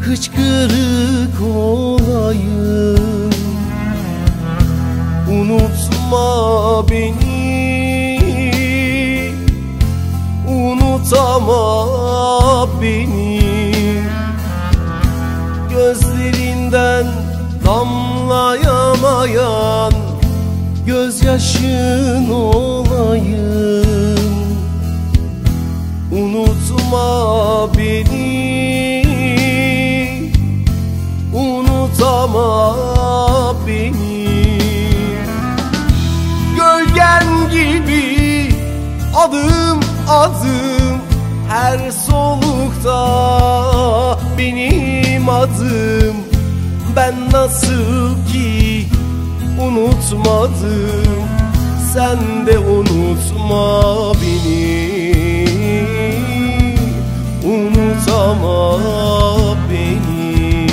hıçkırık olayım. Unutma beni Unutama beni. Gözlerinden damlayamayan Gözyaşın olayım Unutma beni. Unutama beni. Gölgen gibi adım adım Her solukta benim adım. Ben nasıl ki unutmadım Sen de unutma beni Unutama beni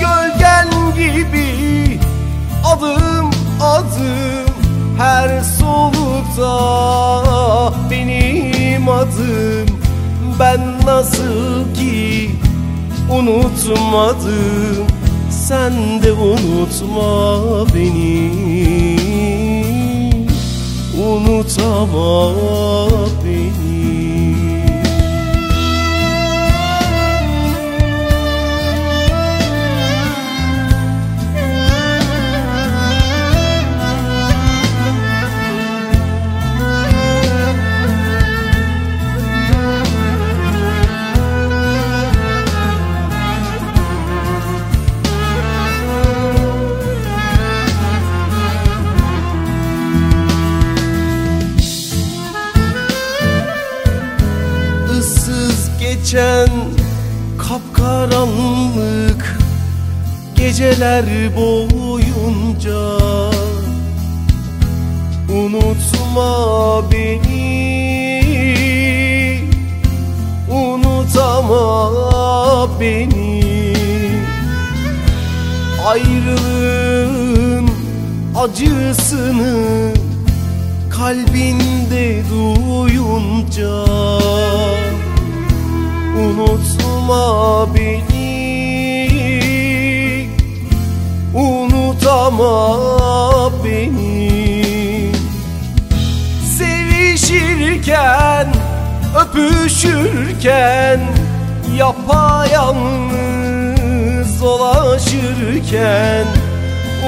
Gölgen gibi adım adım Her solukta benim adım. Ben nasıl ki unutmadım Sen de unutma beni. Unutama geçen kapkaranlık geceler boyunca. Unutma beni Unutama beni. Ayrılığın acısını kalbinde duyunca Unutma beni. Unutama beni. Sevişirken Öpüşürken Yapayalnız dolaşırken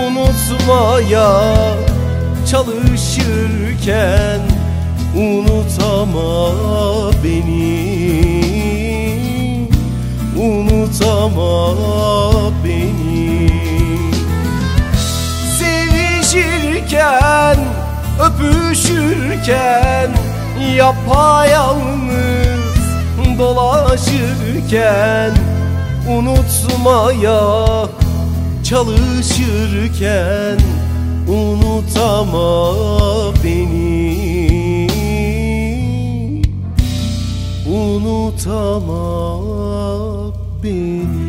Unutmaya çalışırken beni Sevişirken Öpüşürken Yapayalnız Dolaşırken Unutmaya Çalışırken Unutama beni. Unutama beni